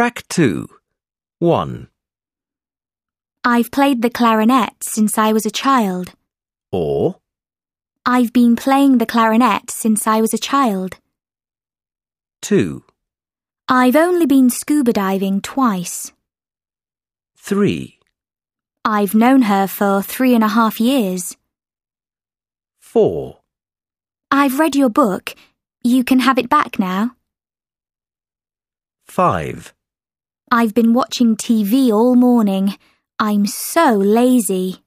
Track 2. 1. I've played the clarinet since I was a child. Or, I've been playing the clarinet since I was a child. 2. I've only been scuba diving twice. 3. I've known her for three and a half years. 4. I've read your book. You can have it back now. 5. I've been watching TV all morning. I'm so lazy.